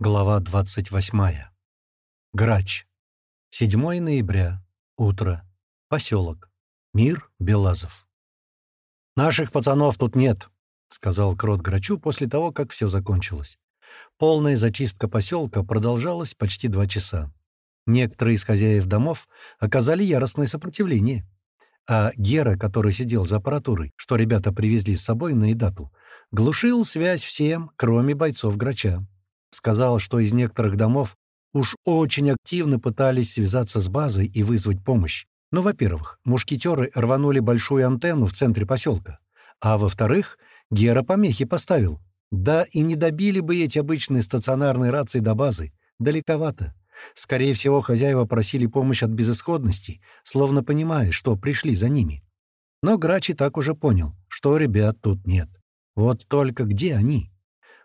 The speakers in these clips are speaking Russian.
Глава 28. Грач. 7 ноября. Утро. Поселок. Мир Белазов. «Наших пацанов тут нет», — сказал Крот Грачу после того, как все закончилось. Полная зачистка поселка продолжалась почти два часа. Некоторые из хозяев домов оказали яростное сопротивление. А Гера, который сидел за аппаратурой, что ребята привезли с собой на Идату, глушил связь всем, кроме бойцов Грача. Сказал, что из некоторых домов уж очень активно пытались связаться с базой и вызвать помощь. Ну, во-первых, мушкетеры рванули большую антенну в центре поселка. А во-вторых, Гера помехи поставил. Да и не добили бы эти обычные стационарные рации до базы. Далековато. Скорее всего, хозяева просили помощь от безысходности, словно понимая, что пришли за ними. Но Грачи так уже понял, что ребят тут нет. Вот только где они?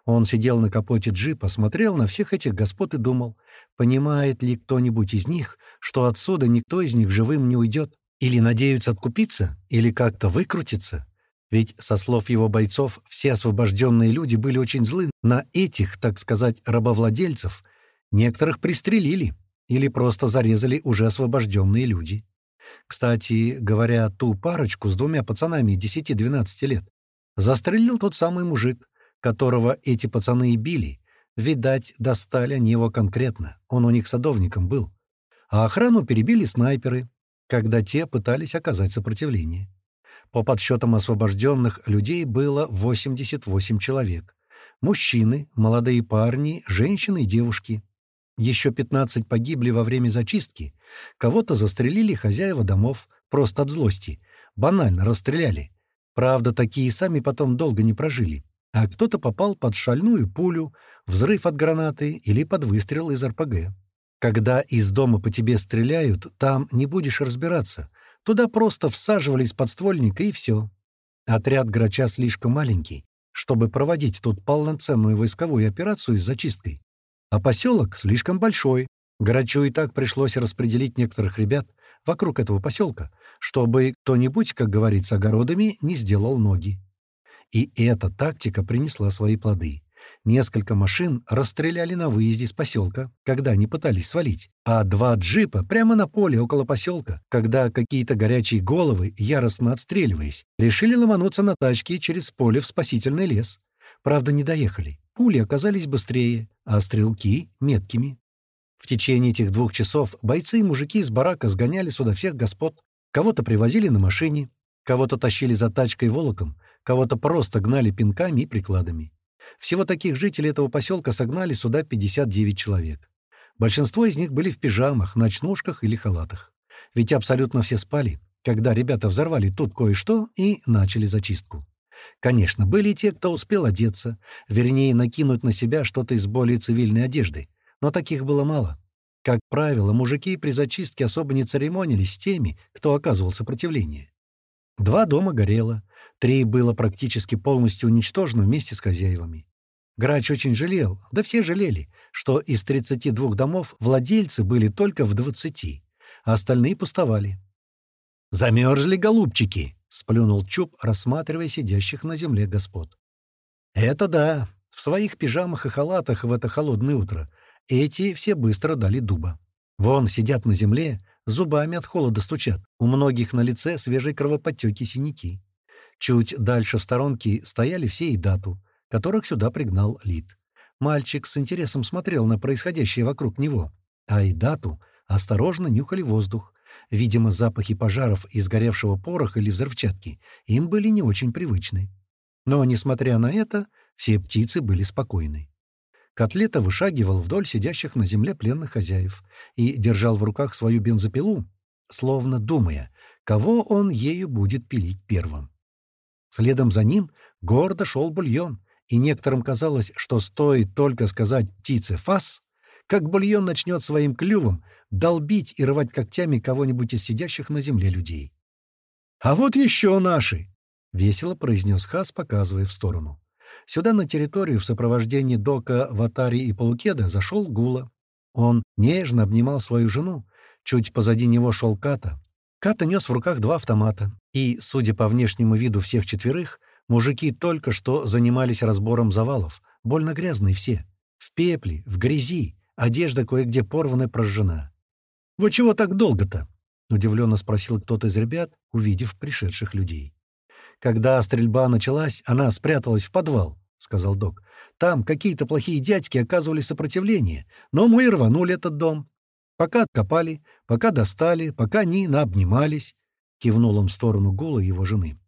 Он сидел на капоте джипа, смотрел на всех этих господ и думал, понимает ли кто-нибудь из них, что отсюда никто из них живым не уйдет, или надеются откупиться, или как-то выкрутиться. Ведь, со слов его бойцов, все освобожденные люди были очень злы на этих, так сказать, рабовладельцев. Некоторых пристрелили или просто зарезали уже освобожденные люди. Кстати, говоря, ту парочку с двумя пацанами 10-12 лет застрелил тот самый мужик, которого эти пацаны и били. Видать, достали они его конкретно, он у них садовником был. А охрану перебили снайперы, когда те пытались оказать сопротивление. По подсчетам освобожденных людей было 88 человек. Мужчины, молодые парни, женщины и девушки. Еще 15 погибли во время зачистки. Кого-то застрелили хозяева домов, просто от злости. Банально расстреляли. Правда, такие сами потом долго не прожили а кто-то попал под шальную пулю, взрыв от гранаты или под выстрел из РПГ. Когда из дома по тебе стреляют, там не будешь разбираться. Туда просто всаживали из подствольника и все. Отряд Грача слишком маленький, чтобы проводить тут полноценную войсковую операцию с зачисткой. А поселок слишком большой. Грачу и так пришлось распределить некоторых ребят вокруг этого поселка, чтобы кто-нибудь, как говорится, огородами не сделал ноги. И эта тактика принесла свои плоды. Несколько машин расстреляли на выезде из поселка, когда они пытались свалить, а два джипа прямо на поле около поселка, когда какие-то горячие головы, яростно отстреливаясь, решили ломануться на тачке через поле в спасительный лес. Правда, не доехали. Пули оказались быстрее, а стрелки — меткими. В течение этих двух часов бойцы и мужики из барака сгоняли сюда всех господ. Кого-то привозили на машине, кого-то тащили за тачкой волоком, Кого-то просто гнали пинками и прикладами. Всего таких жителей этого поселка согнали сюда 59 человек. Большинство из них были в пижамах, ночнушках или халатах. Ведь абсолютно все спали, когда ребята взорвали тут кое-что и начали зачистку. Конечно, были те, кто успел одеться, вернее, накинуть на себя что-то из более цивильной одежды, но таких было мало. Как правило, мужики при зачистке особо не церемонились с теми, кто оказывал сопротивление. Два дома горело, Три было практически полностью уничтожено вместе с хозяевами. Грач очень жалел, да все жалели, что из 32 домов владельцы были только в 20, а остальные пустовали. «Замерзли, голубчики!» — сплюнул Чуб, рассматривая сидящих на земле господ. «Это да, в своих пижамах и халатах в это холодное утро эти все быстро дали дуба. Вон сидят на земле, зубами от холода стучат, у многих на лице свежие кровоподтеки синяки. Чуть дальше в сторонке стояли все и дату, которых сюда пригнал Лид. Мальчик с интересом смотрел на происходящее вокруг него, а и дату осторожно нюхали воздух. Видимо, запахи пожаров из горевшего пороха или взрывчатки им были не очень привычны. Но, несмотря на это, все птицы были спокойны. Котлета вышагивал вдоль сидящих на земле пленных хозяев и держал в руках свою бензопилу, словно думая, кого он ею будет пилить первым. Следом за ним гордо шел бульон, и некоторым казалось, что стоит только сказать птице «фас», как бульон начнет своим клювом долбить и рвать когтями кого-нибудь из сидящих на земле людей. «А вот еще наши!» — весело произнес Хас, показывая в сторону. Сюда на территорию в сопровождении Дока, Ватари и Полукеда зашел Гула. Он нежно обнимал свою жену. Чуть позади него шел Ката. Ката нес в руках два автомата, и, судя по внешнему виду всех четверых, мужики только что занимались разбором завалов, больно грязные все. В пепле, в грязи, одежда кое-где порвана и прожжена. «Вы чего так долго-то?» — удивленно спросил кто-то из ребят, увидев пришедших людей. «Когда стрельба началась, она спряталась в подвал», — сказал док. «Там какие-то плохие дядьки оказывали сопротивление, но мы рванули этот дом. Пока откопали, пока достали, пока не наобнимались», — кивнул он в сторону Гула его жены.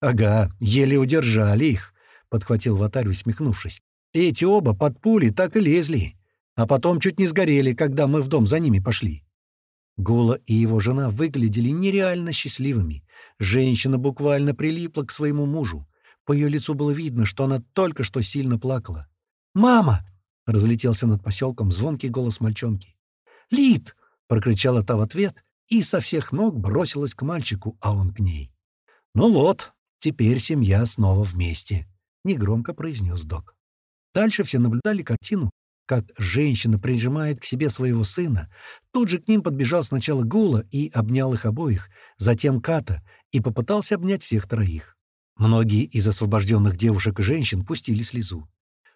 «Ага, еле удержали их», — подхватил Ватарь, усмехнувшись. «Эти оба под пули так и лезли, а потом чуть не сгорели, когда мы в дом за ними пошли». Гула и его жена выглядели нереально счастливыми. Женщина буквально прилипла к своему мужу. По ее лицу было видно, что она только что сильно плакала. «Мама!» — разлетелся над поселком звонкий голос мальчонки. «Лид!» — прокричала та в ответ и со всех ног бросилась к мальчику, а он к ней. «Ну вот, Теперь семья снова вместе», — негромко произнес док. Дальше все наблюдали картину, как женщина прижимает к себе своего сына. Тут же к ним подбежал сначала Гула и обнял их обоих, затем Ката и попытался обнять всех троих. Многие из освобожденных девушек и женщин пустили слезу.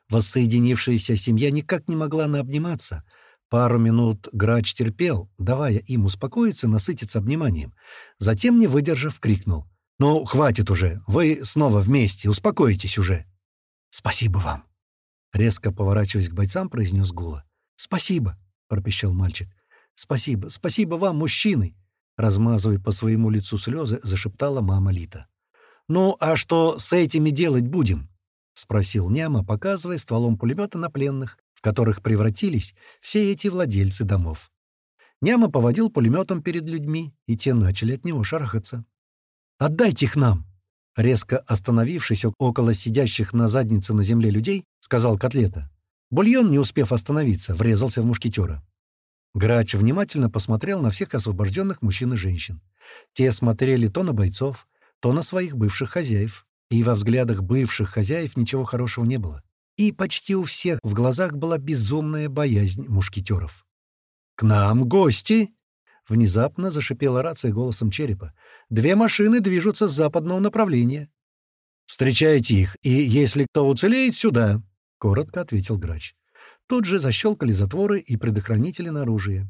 Воссоединившаяся семья никак не могла наобниматься. Пару минут Грач терпел, давая им успокоиться, насытиться обниманием. Затем, не выдержав, крикнул. «Ну, хватит уже. Вы снова вместе. Успокойтесь уже». «Спасибо вам». Резко поворачиваясь к бойцам, произнес Гула. «Спасибо», — пропищал мальчик. «Спасибо, спасибо вам, мужчины!» Размазывая по своему лицу слезы, зашептала мама Лита. «Ну, а что с этими делать будем?» — спросил Няма, показывая стволом пулемета на пленных, которых превратились все эти владельцы домов. Няма поводил пулеметом перед людьми, и те начали от него шарахаться. Отдайте их нам!» Резко остановившись около сидящих на заднице на земле людей, сказал Котлета. Бульон, не успев остановиться, врезался в мушкетера. Грач внимательно посмотрел на всех освобожденных мужчин и женщин. Те смотрели то на бойцов, то на своих бывших хозяев. И во взглядах бывших хозяев ничего хорошего не было. И почти у всех в глазах была безумная боязнь мушкетеров. «К нам гости!» Внезапно зашипела рация голосом черепа. «Две машины движутся с западного направления». «Встречайте их, и если кто уцелеет, сюда», — коротко ответил грач. Тут же защелкали затворы и предохранители на оружие.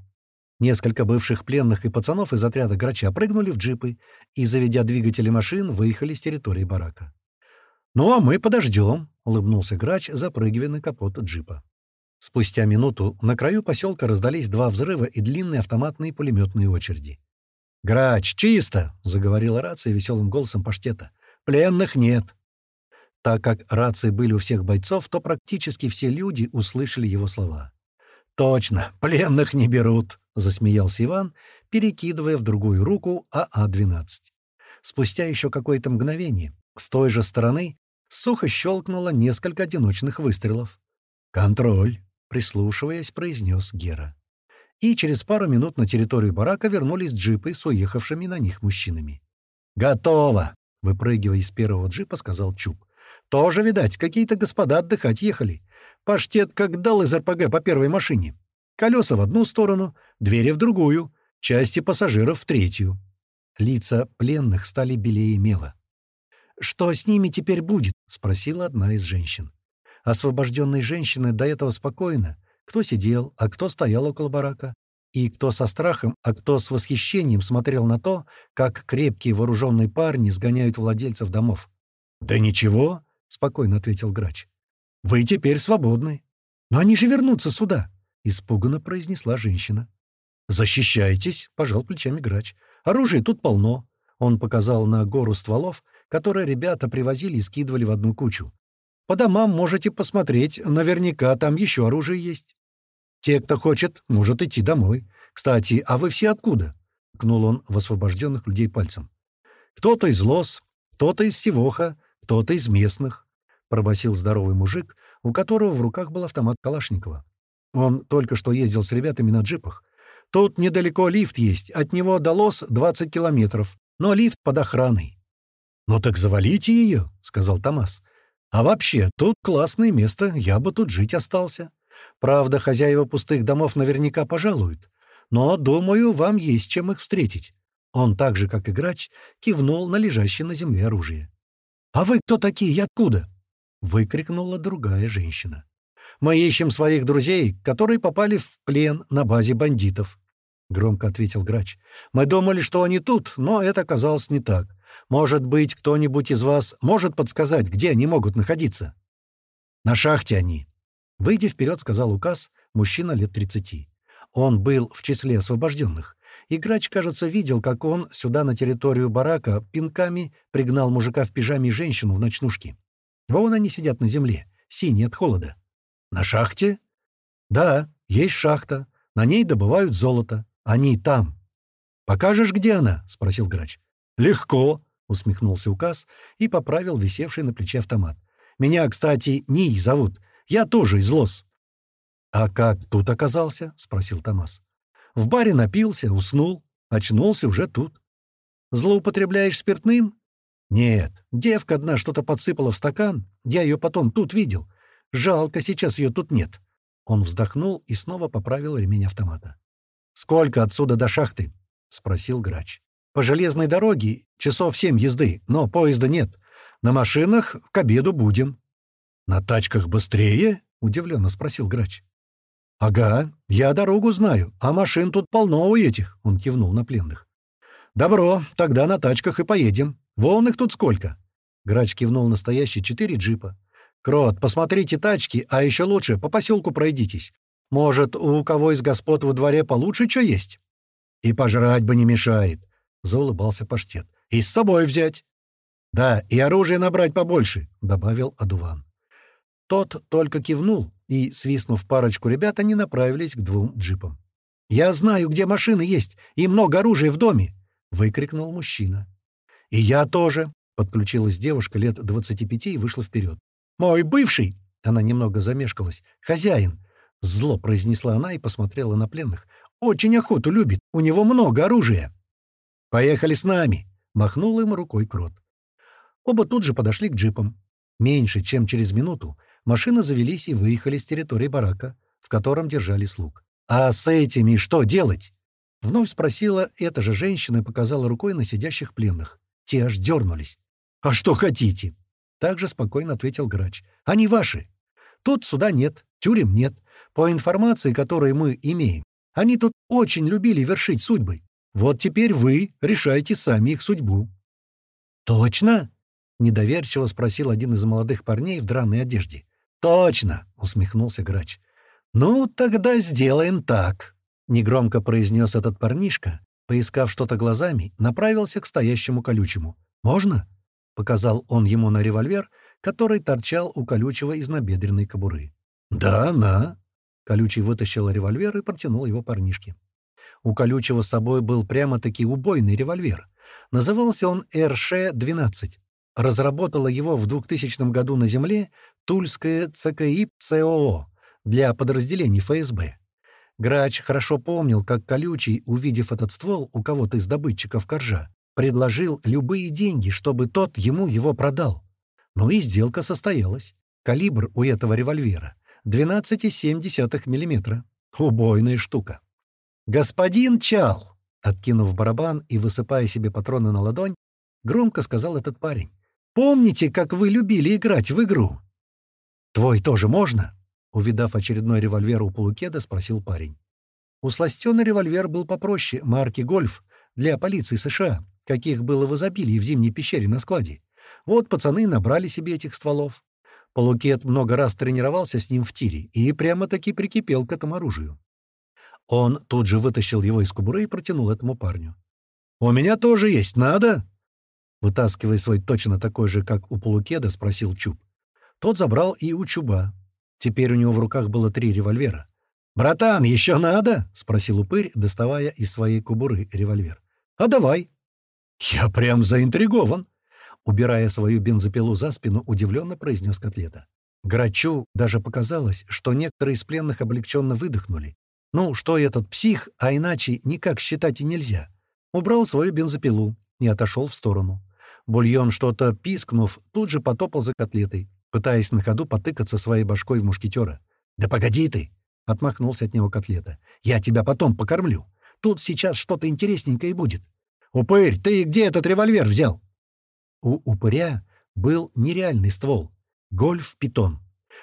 Несколько бывших пленных и пацанов из отряда грача прыгнули в джипы и, заведя двигатели машин, выехали с территории барака. «Ну, а мы подождем», — улыбнулся грач, запрыгивая на капот джипа. Спустя минуту на краю поселка раздались два взрыва и длинные автоматные пулеметные очереди. «Грач, чисто!» — заговорила рация веселым голосом паштета. «Пленных нет!» Так как рации были у всех бойцов, то практически все люди услышали его слова. «Точно, пленных не берут!» — засмеялся Иван, перекидывая в другую руку АА-12. Спустя еще какое-то мгновение с той же стороны сухо щелкнуло несколько одиночных выстрелов. «Контроль!» прислушиваясь, произнес Гера. И через пару минут на территорию барака вернулись джипы с уехавшими на них мужчинами. «Готово!» — выпрыгивая из первого джипа, сказал Чуб. «Тоже, видать, какие-то господа отдыхать ехали. Паштет как дал из РПГ по первой машине. Колеса в одну сторону, двери в другую, части пассажиров в третью». Лица пленных стали белее мела. «Что с ними теперь будет?» — спросила одна из женщин. Освобожденные женщины до этого спокойно. Кто сидел, а кто стоял около барака. И кто со страхом, а кто с восхищением смотрел на то, как крепкие вооруженные парни сгоняют владельцев домов. «Да ничего», — спокойно ответил грач. «Вы теперь свободны. Но они же вернутся сюда», — испуганно произнесла женщина. «Защищайтесь», — пожал плечами грач. «Оружия тут полно». Он показал на гору стволов, которые ребята привозили и скидывали в одну кучу. По домам можете посмотреть, наверняка там еще оружие есть. Те, кто хочет, может идти домой. Кстати, а вы все откуда?» — ткнул он в освобожденных людей пальцем. «Кто-то из Лос, кто-то из Севоха, кто-то из местных», — пробасил здоровый мужик, у которого в руках был автомат Калашникова. Он только что ездил с ребятами на джипах. Тут недалеко лифт есть, от него до Лос 20 километров, но лифт под охраной. «Ну так завалите ее», — сказал Томас. А вообще, тут классное место, я бы тут жить остался. Правда, хозяева пустых домов наверняка пожалуют. Но, думаю, вам есть чем их встретить». Он так же, как и грач, кивнул на лежащее на земле оружие. «А вы кто такие и откуда?» — выкрикнула другая женщина. Мы ищем своих друзей, которые попали в плен на базе бандитов», — громко ответил грач. «Мы думали, что они тут, но это оказалось не так. Может быть, кто-нибудь из вас может подсказать, где они могут находиться?» «На шахте они». Выйдя вперед, сказал указ, мужчина лет тридцати. Он был в числе освобожденных. И грач, кажется, видел, как он сюда на территорию барака пинками пригнал мужика в пижаме и женщину в ночнушке. Вон они сидят на земле, синие от холода. «На шахте?» «Да, есть шахта. На ней добывают золото. Они там». «Покажешь, где она?» — спросил грач. «Легко», — усмехнулся указ и поправил висевший на плече автомат. «Меня, кстати, Ний зовут. Я тоже из Лос». «А как тут оказался?» — спросил Томас. «В баре напился, уснул. Очнулся уже тут». «Злоупотребляешь спиртным?» «Нет. Девка одна что-то подсыпала в стакан. Я ее потом тут видел. Жалко, сейчас ее тут нет». Он вздохнул и снова поправил ремень автомата. «Сколько отсюда до шахты?» — спросил грач. «По железной дороге часов семь езды, но поезда нет. На машинах к обеду будем». «На тачках быстрее?» — удивленно спросил грач. «Ага, я дорогу знаю, а машин тут полно у этих», — он кивнул на пленных. «Добро, тогда на тачках и поедем. Вон их тут сколько». Грач кивнул настоящие четыре джипа. «Крот, посмотрите тачки, а еще лучше по поселку пройдитесь. Может, у кого из господ во дворе получше что есть?» «И пожрать бы не мешает», — заулыбался паштет. «И с собой взять». «Да, и оружие набрать побольше», — добавил Адуван. Тот только кивнул, и, свистнув парочку ребят, они направились к двум джипам. «Я знаю, где машины есть, и много оружия в доме!» — выкрикнул мужчина. «И я тоже!» — подключилась девушка лет 25 и вышла вперед. «Мой бывший!» — она немного замешкалась. «Хозяин!» — зло произнесла она и посмотрела на пленных. «Очень охоту любит, у него много оружия!» «Поехали с нами!» — махнул им рукой Крот. Оба тут же подошли к джипам. Меньше чем через минуту Машины завелись и выехали с территории барака, в котором держали слуг. «А с этими что делать?» Вновь спросила эта же женщина и показала рукой на сидящих пленных. Те аж дернулись. «А что хотите?» Также спокойно ответил грач. «Они ваши. Тут суда нет, тюрем нет. По информации, которую мы имеем, они тут очень любили вершить судьбы. Вот теперь вы решаете сами их судьбу». «Точно?» — недоверчиво спросил один из молодых парней в драной одежде. «Точно!» — усмехнулся грач. «Ну, тогда сделаем так!» — негромко произнес этот парнишка, поискав что-то глазами, направился к стоящему колючему. «Можно?» — показал он ему на револьвер, который торчал у колючего из набедренной кобуры. «Да, на!» Колючий вытащил револьвер и протянул его парнишке. У колючего с собой был прямо-таки убойный револьвер. Назывался он РШ-12. Разработала его в 2000 году на Земле Тульское ЦКИ ЦОО для подразделений ФСБ. Грач хорошо помнил, как Колючий, увидев этот ствол у кого-то из добытчиков коржа, предложил любые деньги, чтобы тот ему его продал. Ну и сделка состоялась. Калибр у этого револьвера — 12,7 мм. Убойная штука. «Господин Чал!» Откинув барабан и высыпая себе патроны на ладонь, громко сказал этот парень. «Помните, как вы любили играть в игру? «Твой тоже можно?» Увидав очередной револьвер у полукеда, спросил парень. Усластенный револьвер был попроще, марки «Гольф», для полиции США, каких было в изобилии в зимней пещере на складе. Вот пацаны набрали себе этих стволов. Полукет много раз тренировался с ним в тире и прямо-таки прикипел к этому оружию. Он тут же вытащил его из кобуры и протянул этому парню. «У меня тоже есть, надо?» Вытаскивая свой точно такой же, как у полукеда, спросил Чуб. Тот забрал и у Чуба. Теперь у него в руках было три револьвера. «Братан, еще надо?» — спросил упырь, доставая из своей кубуры револьвер. «А давай». «Я прям заинтригован», — убирая свою бензопилу за спину, удивленно произнес котлета. Грачу даже показалось, что некоторые из пленных облегченно выдохнули. Ну, что этот псих, а иначе никак считать и нельзя. Убрал свою бензопилу и отошел в сторону. Бульон, что-то пискнув, тут же потопал за котлетой пытаясь на ходу потыкаться своей башкой в мушкетера. «Да погоди ты!» — отмахнулся от него котлета. «Я тебя потом покормлю. Тут сейчас что-то интересненькое будет. Упырь, ты где этот револьвер взял?» У упыря был нереальный ствол. Гольф-питон.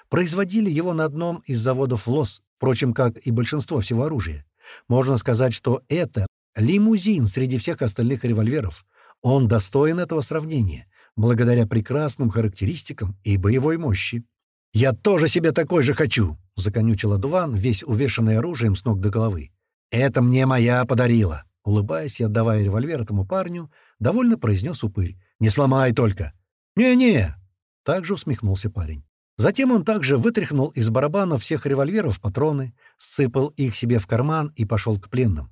Производили его на одном из заводов ЛОС, впрочем, как и большинство всего оружия. Можно сказать, что это лимузин среди всех остальных револьверов. Он достоин этого сравнения, благодаря прекрасным характеристикам и боевой мощи. «Я тоже себе такой же хочу!» — законючил Адуван, весь увешанный оружием с ног до головы. «Это мне моя подарила!» Улыбаясь и отдавая револьвер этому парню, довольно произнес упырь. «Не сломай только!» «Не-не!» — также усмехнулся парень. Затем он также вытряхнул из барабана всех револьверов патроны, сыпал их себе в карман и пошел к пленным.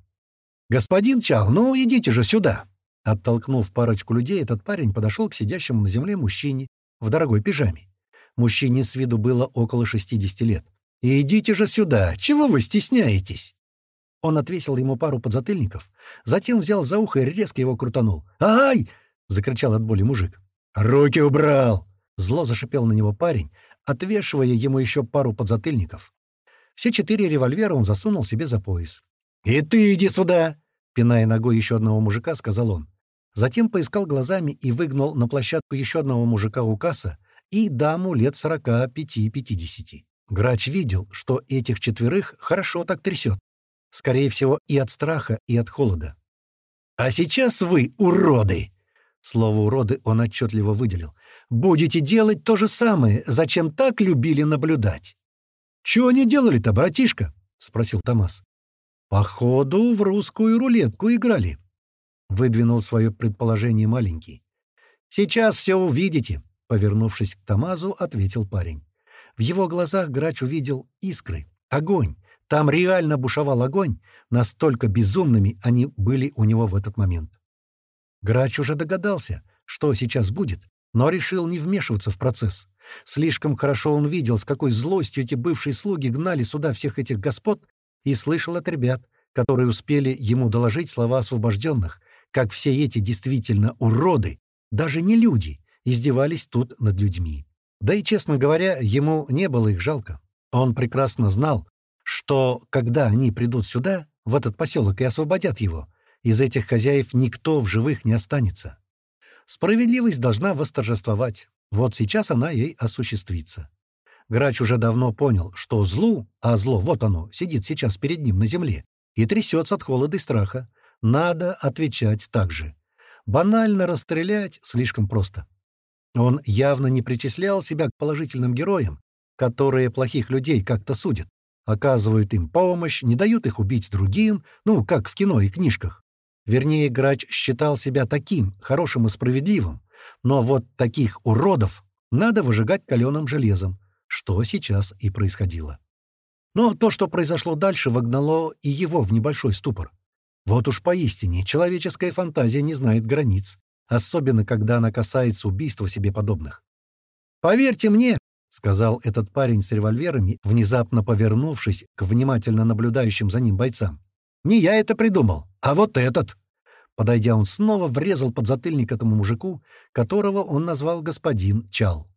«Господин Чал, ну идите же сюда!» Оттолкнув парочку людей, этот парень подошел к сидящему на земле мужчине в дорогой пижаме. Мужчине с виду было около 60 лет. «Идите же сюда! Чего вы стесняетесь?» Он отвесил ему пару подзатыльников, затем взял за ухо и резко его крутанул. «Ай!» — закричал от боли мужик. «Руки убрал!» — зло зашипел на него парень, отвешивая ему еще пару подзатыльников. Все четыре револьвера он засунул себе за пояс. «И ты иди сюда!» — пиная ногой еще одного мужика, сказал он. Затем поискал глазами и выгнал на площадку еще одного мужика у касса и даму лет сорока пяти-пятидесяти. Грач видел, что этих четверых хорошо так трясет. Скорее всего, и от страха, и от холода. «А сейчас вы, уроды!» Слово «уроды» он отчетливо выделил. «Будете делать то же самое, зачем так любили наблюдать?» «Чего они делали-то, братишка?» — спросил Томас. «Походу, в русскую рулетку играли», — выдвинул свое предположение маленький. «Сейчас все увидите», — повернувшись к Томазу, ответил парень. В его глазах грач увидел искры, огонь, там реально бушевал огонь, настолько безумными они были у него в этот момент. Грач уже догадался, что сейчас будет, но решил не вмешиваться в процесс. Слишком хорошо он видел, с какой злостью эти бывшие слуги гнали сюда всех этих господ, и слышал от ребят, которые успели ему доложить слова освобожденных, как все эти действительно уроды, даже не люди, издевались тут над людьми. Да и, честно говоря, ему не было их жалко. Он прекрасно знал, что когда они придут сюда, в этот поселок, и освободят его, из этих хозяев никто в живых не останется. Справедливость должна восторжествовать. Вот сейчас она ей осуществится. Грач уже давно понял, что злу, а зло, вот оно, сидит сейчас перед ним на земле и трясется от холода и страха, надо отвечать так же. Банально расстрелять слишком просто. Он явно не причислял себя к положительным героям, которые плохих людей как-то судят оказывают им помощь, не дают их убить другим, ну, как в кино и книжках. Вернее, грач считал себя таким, хорошим и справедливым, но вот таких уродов надо выжигать каленым железом, что сейчас и происходило. Но то, что произошло дальше, вогнало и его в небольшой ступор. Вот уж поистине, человеческая фантазия не знает границ, особенно когда она касается убийства себе подобных. Поверьте мне, — сказал этот парень с револьверами, внезапно повернувшись к внимательно наблюдающим за ним бойцам. «Не я это придумал, а вот этот!» Подойдя, он снова врезал под затыльник этому мужику, которого он назвал господин Чал.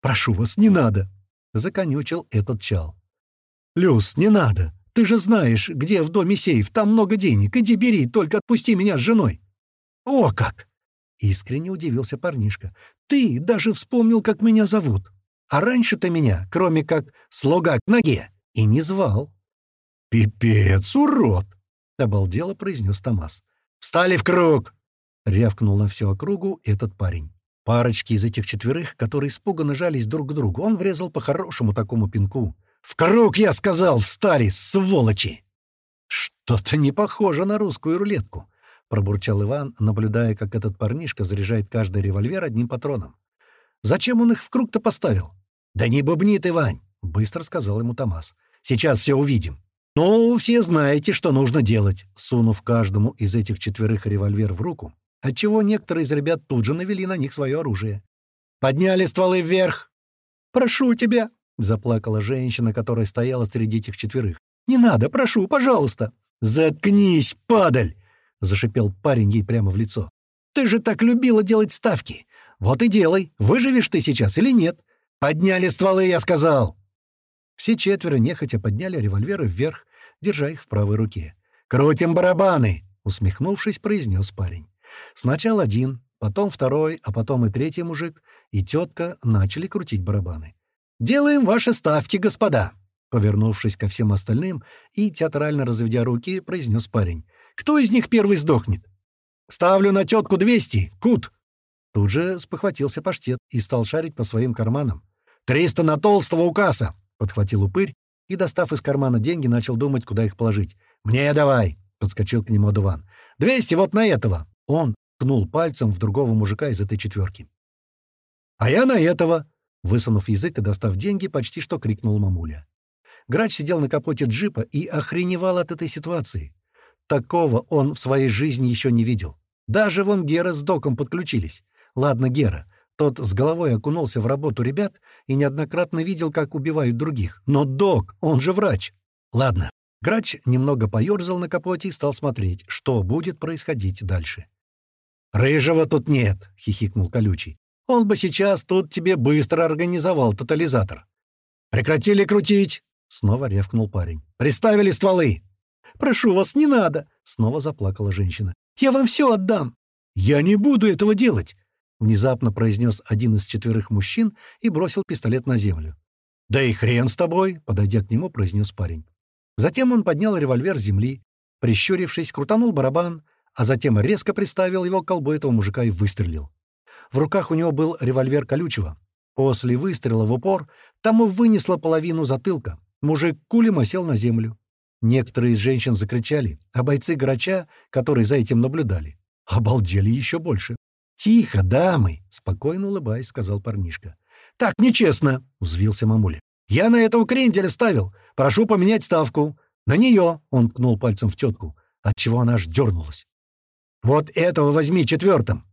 «Прошу вас, не надо!» — законючил этот Чал. «Люс, не надо! Ты же знаешь, где в доме сейф, там много денег. Иди бери, только отпусти меня с женой!» «О как!» — искренне удивился парнишка. «Ты даже вспомнил, как меня зовут!» А раньше ты меня, кроме как слуга к ноге, и не звал». «Пипец, урод!» — обалдело произнес Томас. «Встали в круг!» — рявкнул на всю округу этот парень. Парочки из этих четверых, которые испуганно жались друг к другу, он врезал по хорошему такому пинку. «В круг, я сказал, встали, сволочи!» «Что-то не похоже на русскую рулетку», — пробурчал Иван, наблюдая, как этот парнишка заряжает каждый револьвер одним патроном. Зачем он их в круг-то поставил? «Да не бубни ты, Вань!» — быстро сказал ему Томас. «Сейчас все увидим». «Ну, все знаете, что нужно делать», — сунув каждому из этих четверых револьвер в руку, отчего некоторые из ребят тут же навели на них свое оружие. «Подняли стволы вверх!» «Прошу тебя!» — заплакала женщина, которая стояла среди этих четверых. «Не надо, прошу, пожалуйста!» «Заткнись, падаль!» — зашипел парень ей прямо в лицо. «Ты же так любила делать ставки! Вот и делай, выживешь ты сейчас или нет. Подняли стволы, я сказал!» Все четверо нехотя подняли револьверы вверх, держа их в правой руке. «Крутим барабаны!» — усмехнувшись, произнес парень. Сначала один, потом второй, а потом и третий мужик и тетка начали крутить барабаны. «Делаем ваши ставки, господа!» Повернувшись ко всем остальным и театрально разведя руки, произнес парень. «Кто из них первый сдохнет?» «Ставлю на тетку 200! Кут!» Тут же спохватился паштет и стал шарить по своим карманам. «Триста на толстого укаса!» — подхватил упырь и, достав из кармана деньги, начал думать, куда их положить. «Мне давай!» — подскочил к нему Дуван. «Двести вот на этого!» Он ткнул пальцем в другого мужика из этой четверки. «А я на этого!» Высунув язык и достав деньги, почти что крикнул мамуля. Грач сидел на капоте джипа и охреневал от этой ситуации. Такого он в своей жизни еще не видел. Даже вон Гера с Доком подключились. Ладно, Гера. Тот с головой окунулся в работу ребят и неоднократно видел, как убивают других. Но Док, он же врач. Ладно. Грач немного поёрзал на капоте и стал смотреть, что будет происходить дальше. «Рыжего тут нет», — хихикнул Колючий. Он бы сейчас тут тебе быстро организовал тотализатор. «Прекратили крутить!» — снова рявкнул парень. «Приставили стволы!» «Прошу вас, не надо!» — снова заплакала женщина. «Я вам все отдам!» «Я не буду этого делать!» — внезапно произнес один из четверых мужчин и бросил пистолет на землю. «Да и хрен с тобой!» — подойдя к нему, произнес парень. Затем он поднял револьвер с земли, прищурившись, крутанул барабан, а затем резко приставил его к колбу этого мужика и выстрелил. В руках у него был револьвер колючего. После выстрела в упор тому вынесло половину затылка. Мужик кулем осел на землю. Некоторые из женщин закричали, а бойцы грача, которые за этим наблюдали, обалдели еще больше. «Тихо, дамы!» — спокойно улыбаясь, сказал парнишка. «Так нечестно!» — взвился мамуля. «Я на этого кренделя ставил. Прошу поменять ставку. На нее!» — он ткнул пальцем в тетку, отчего она аж дернулась. «Вот этого возьми четвертым!»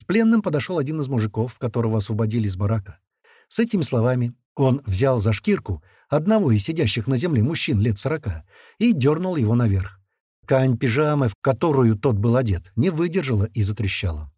К пленным подошел один из мужиков, которого освободили из барака. С этими словами он взял за шкирку одного из сидящих на земле мужчин лет сорока и дернул его наверх. Ткань пижамы, в которую тот был одет, не выдержала и затрещала.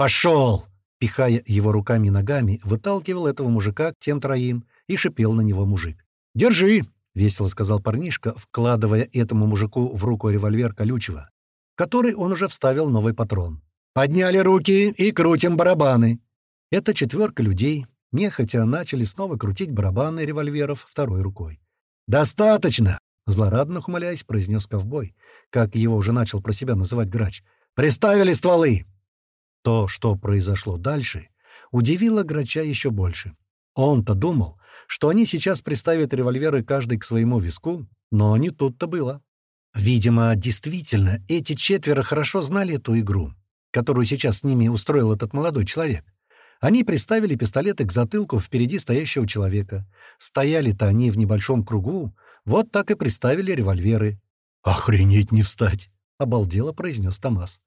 «Пошел!» Пихая его руками и ногами, выталкивал этого мужика к тем троим и шипел на него мужик. «Держи!» — весело сказал парнишка, вкладывая этому мужику в руку револьвер колючего, который он уже вставил новый патрон. Подняли руки и крутим барабаны. Эта четверка людей, нехотя, начали снова крутить барабаны револьверов второй рукой. «Достаточно!» — злорадно ухмыляясь, произнес ковбой, как его уже начал про себя называть грач. «Приставили стволы!» То, что произошло дальше, удивило грача еще больше. Он-то думал, что они сейчас приставят револьверы каждый к своему виску, но не тут-то было. Видимо, действительно, эти четверо хорошо знали эту игру которую сейчас с ними устроил этот молодой человек. Они приставили пистолеты к затылку впереди стоящего человека. Стояли-то они в небольшом кругу, вот так и приставили револьверы. «Охренеть не встать!» — обалдело произнес Томас.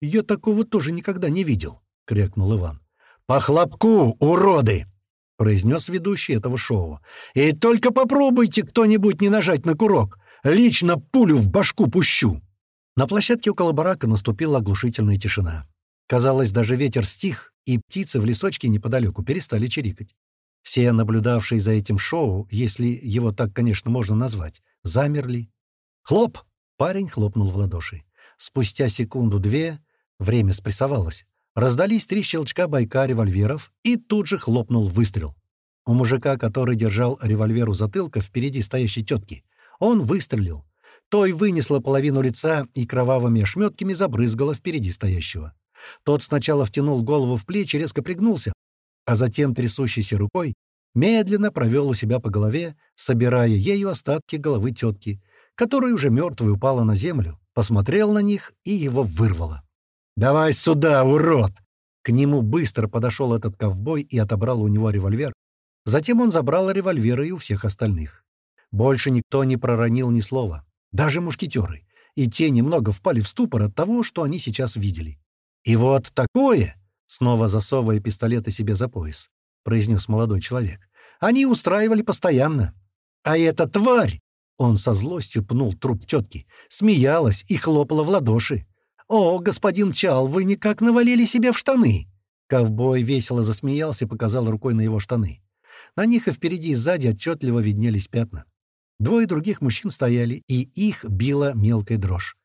«Я такого тоже никогда не видел», — крякнул Иван. «По хлопку, уроды!» — произнес ведущий этого шоу. «И только попробуйте кто-нибудь не нажать на курок. Лично пулю в башку пущу!» На площадке около барака наступила оглушительная тишина. Казалось, даже ветер стих, и птицы в лесочке неподалеку перестали чирикать. Все, наблюдавшие за этим шоу, если его так, конечно, можно назвать, замерли. «Хлоп!» — парень хлопнул в ладоши. Спустя секунду-две время спрессовалось. Раздались три щелчка байка револьверов, и тут же хлопнул выстрел. У мужика, который держал револьвер у затылка впереди стоящей тетки, он выстрелил. Той вынесла половину лица и кровавыми ошметками забрызгала впереди стоящего. Тот сначала втянул голову в плечи, резко пригнулся, а затем трясущейся рукой медленно провел у себя по голове, собирая ею остатки головы тетки, которая уже мертвой упала на землю, посмотрел на них и его вырвало. «Давай сюда, урод!» К нему быстро подошел этот ковбой и отобрал у него револьвер. Затем он забрал револьверы и у всех остальных. Больше никто не проронил ни слова даже мушкетеры, и те немного впали в ступор от того, что они сейчас видели. «И вот такое!» — снова засовывая пистолеты себе за пояс, — произнес молодой человек. «Они устраивали постоянно. А эта тварь!» — он со злостью пнул труп тетки, смеялась и хлопала в ладоши. «О, господин Чал, вы никак навалили себе в штаны!» Ковбой весело засмеялся и показал рукой на его штаны. На них и впереди и сзади отчетливо виднелись пятна. Двое других мужчин стояли, и их била мелкая дрожь.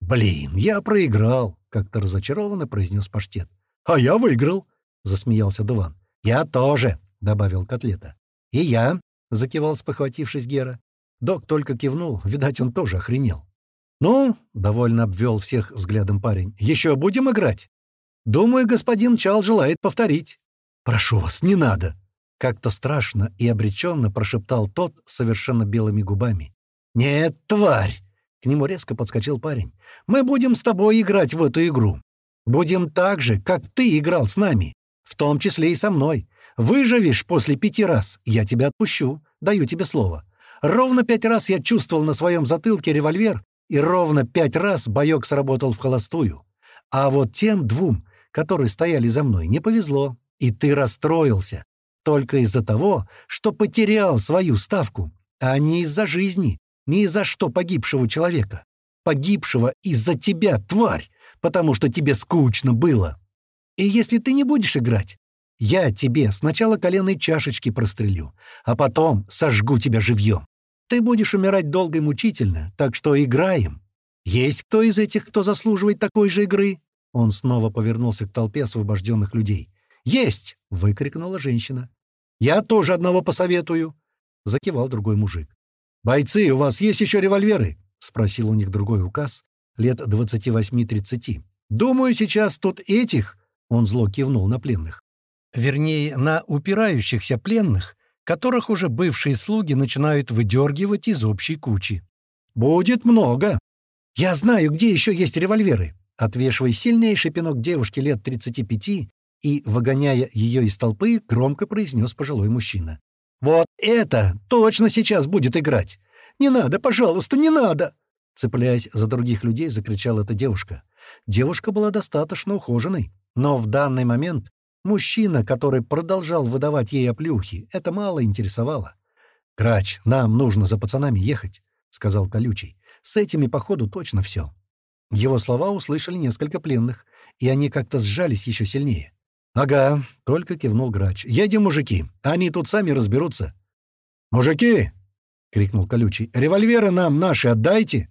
«Блин, я проиграл!» — как-то разочарованно произнес паштет. «А я выиграл!» — засмеялся Дуван. «Я тоже!» — добавил Котлета. «И я», — закивал, спохватившись Гера. Док только кивнул, видать, он тоже охренел. «Ну», — довольно обвел всех взглядом парень, — «еще будем играть?» «Думаю, господин Чал желает повторить». «Прошу вас, не надо!» Как-то страшно и обреченно прошептал тот совершенно белыми губами. «Нет, тварь!» К нему резко подскочил парень. «Мы будем с тобой играть в эту игру. Будем так же, как ты играл с нами, в том числе и со мной. Выживешь после пяти раз, я тебя отпущу, даю тебе слово. Ровно пять раз я чувствовал на своем затылке револьвер, и ровно пять раз боек сработал в холостую. А вот тем двум, которые стояли за мной, не повезло, и ты расстроился. Только из-за того, что потерял свою ставку, а не из-за жизни, не из-за что погибшего человека. Погибшего из-за тебя, тварь, потому что тебе скучно было. И если ты не будешь играть, я тебе сначала коленной чашечки прострелю, а потом сожгу тебя живьем. Ты будешь умирать долго и мучительно, так что играем. Есть кто из этих, кто заслуживает такой же игры?» Он снова повернулся к толпе освобожденных людей. «Есть!» — выкрикнула женщина. «Я тоже одного посоветую!» — закивал другой мужик. «Бойцы, у вас есть еще револьверы?» — спросил у них другой указ, лет 28-30. «Думаю, сейчас тут этих...» — он зло кивнул на пленных. Вернее, на упирающихся пленных, которых уже бывшие слуги начинают выдергивать из общей кучи. «Будет много!» «Я знаю, где еще есть револьверы!» Отвешивая сильнейший пинок девушки лет 35 и, выгоняя ее из толпы, громко произнес пожилой мужчина. «Вот это точно сейчас будет играть! Не надо, пожалуйста, не надо!» Цепляясь за других людей, закричала эта девушка. Девушка была достаточно ухоженной, но в данный момент мужчина, который продолжал выдавать ей оплюхи, это мало интересовало. «Грач, нам нужно за пацанами ехать», — сказал Колючий. «С этими, походу, точно все». Его слова услышали несколько пленных, и они как-то сжались еще сильнее. «Ага», — только кивнул грач. «Едем, мужики, они тут сами разберутся». «Мужики!» — крикнул колючий. «Револьверы нам наши отдайте!»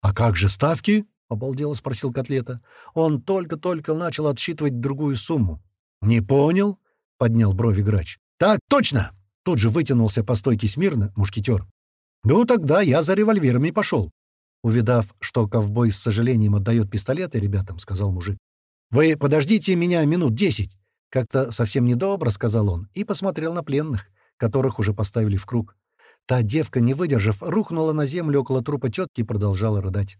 «А как же ставки?» — обалдело спросил Котлета. Он только-только начал отсчитывать другую сумму. «Не понял?» — поднял брови грач. «Так точно!» — тут же вытянулся по стойке смирно мушкетер. «Ну, тогда я за револьверами пошел». Увидав, что ковбой с сожалением отдает пистолеты ребятам, сказал мужик. «Вы подождите меня минут десять!» Как-то совсем недобро, сказал он, и посмотрел на пленных, которых уже поставили в круг. Та девка, не выдержав, рухнула на землю около трупа тетки и продолжала рыдать.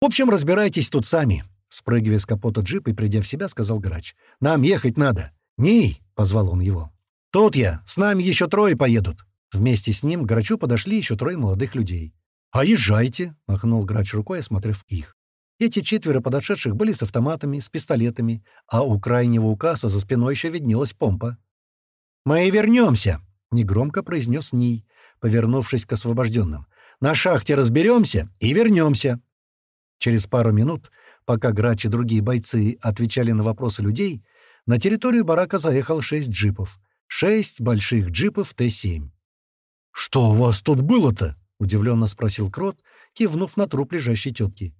«В общем, разбирайтесь тут сами!» Спрыгивая с капота джипа и придя в себя, сказал грач. «Нам ехать надо!» «Ней!» — позвал он его. «Тут я! С нами еще трое поедут!» Вместе с ним к грачу подошли еще трое молодых людей. «А езжайте!» — махнул грач рукой, осмотрев их. Эти четверо подошедших были с автоматами, с пистолетами, а у крайнего указа за спиной еще виднелась помпа. «Мы и вернемся!» — негромко произнес Ний, повернувшись к освобожденным. «На шахте разберемся и вернемся!» Через пару минут, пока Грач и другие бойцы отвечали на вопросы людей, на территорию барака заехал шесть джипов. Шесть больших джипов Т-7. «Что у вас тут было-то?» — удивленно спросил Крот, кивнув на труп лежащей тетки.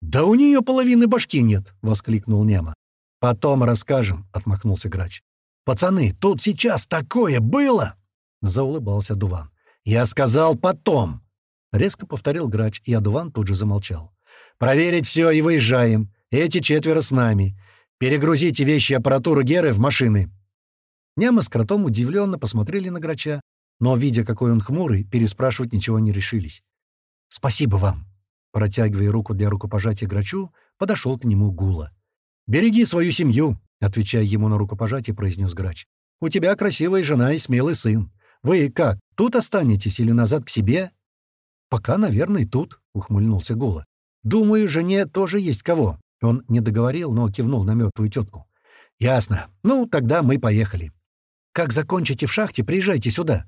«Да у нее половины башки нет!» — воскликнул Нема. «Потом расскажем», — отмахнулся Грач. «Пацаны, тут сейчас такое было!» — заулыбался Дуван. «Я сказал потом!» — резко повторил Грач, и Адуван тут же замолчал. «Проверить все и выезжаем. Эти четверо с нами. Перегрузите вещи и аппаратуру Геры в машины». Няма с кротом удивленно посмотрели на Грача, но, видя, какой он хмурый, переспрашивать ничего не решились. «Спасибо вам!» Протягивая руку для рукопожатия Грачу, подошел к нему Гула. «Береги свою семью», — отвечая ему на рукопожатие, произнес Грач. «У тебя красивая жена и смелый сын. Вы как, тут останетесь или назад к себе?» «Пока, наверное, тут», — ухмыльнулся Гула. «Думаю, жене тоже есть кого». Он не договорил, но кивнул на мертвую тетку. «Ясно. Ну, тогда мы поехали. Как закончите в шахте, приезжайте сюда.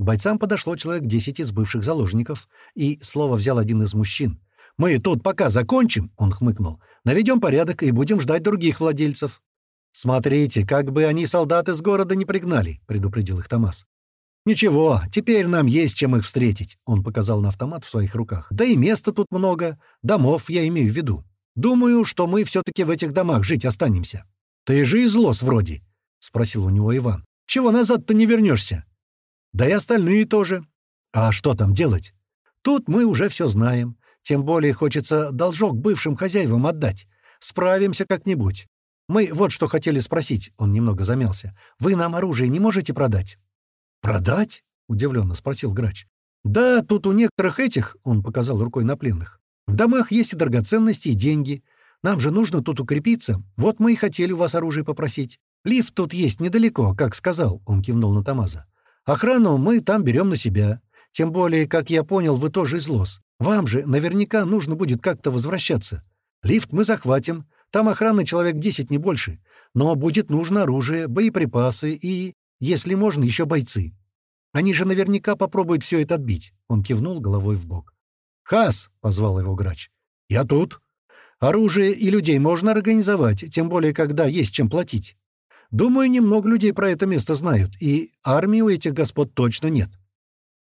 К бойцам подошло человек десять из бывших заложников, и слово взял один из мужчин. «Мы тут пока закончим», — он хмыкнул, — «наведем порядок и будем ждать других владельцев». «Смотрите, как бы они солдат из города не пригнали», — предупредил их Томас. «Ничего, теперь нам есть чем их встретить», — он показал на автомат в своих руках. «Да и места тут много. Домов я имею в виду. Думаю, что мы все-таки в этих домах жить останемся». «Ты же из лос вроде», — спросил у него Иван. «Чего назад-то не вернешься?» Да и остальные тоже. А что там делать? Тут мы уже все знаем. Тем более хочется должок бывшим хозяевам отдать. Справимся как-нибудь. Мы вот что хотели спросить, он немного замялся. Вы нам оружие не можете продать? Продать? Удивленно спросил грач. Да, тут у некоторых этих, он показал рукой на пленных, в домах есть и драгоценности, и деньги. Нам же нужно тут укрепиться. Вот мы и хотели у вас оружие попросить. Лифт тут есть недалеко, как сказал, он кивнул на Тамаза. Охрану мы там берем на себя. Тем более, как я понял, вы тоже из лос. Вам же наверняка нужно будет как-то возвращаться. Лифт мы захватим. Там охраны человек 10, не больше. Но будет нужно оружие, боеприпасы и, если можно, еще бойцы. Они же наверняка попробуют все это отбить. Он кивнул головой в бок. «Хас!» — позвал его грач. «Я тут. Оружие и людей можно организовать, тем более, когда есть чем платить. Думаю, немного людей про это место знают, и армии у этих господ точно нет.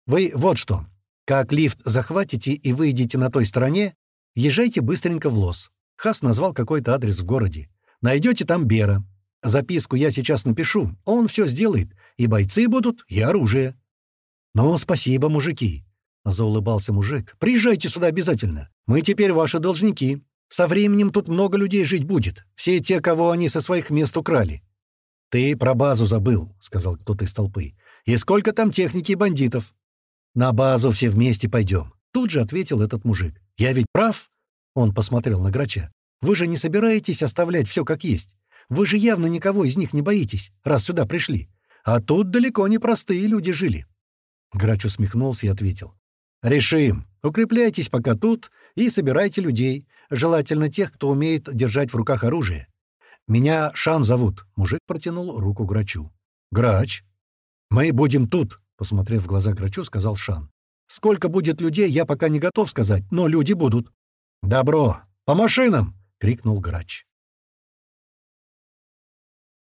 Вы вот что. Как лифт захватите и выйдете на той стороне, езжайте быстренько в Лос. Хас назвал какой-то адрес в городе. Найдете там Бера. Записку я сейчас напишу, он все сделает. И бойцы будут, и оружие. «Ну, спасибо, мужики», — заулыбался мужик. «Приезжайте сюда обязательно. Мы теперь ваши должники. Со временем тут много людей жить будет. Все те, кого они со своих мест украли. «Ты про базу забыл», — сказал кто-то из толпы. «И сколько там техники и бандитов?» «На базу все вместе пойдем», — тут же ответил этот мужик. «Я ведь прав?» — он посмотрел на Грача. «Вы же не собираетесь оставлять все как есть. Вы же явно никого из них не боитесь, раз сюда пришли. А тут далеко не простые люди жили». Грач усмехнулся и ответил. «Решим. Укрепляйтесь пока тут и собирайте людей, желательно тех, кто умеет держать в руках оружие. «Меня Шан зовут», — мужик протянул руку Грачу. «Грач?» «Мы будем тут», — посмотрев в глаза Грачу, сказал Шан. «Сколько будет людей, я пока не готов сказать, но люди будут». «Добро! По машинам!» — крикнул Грач.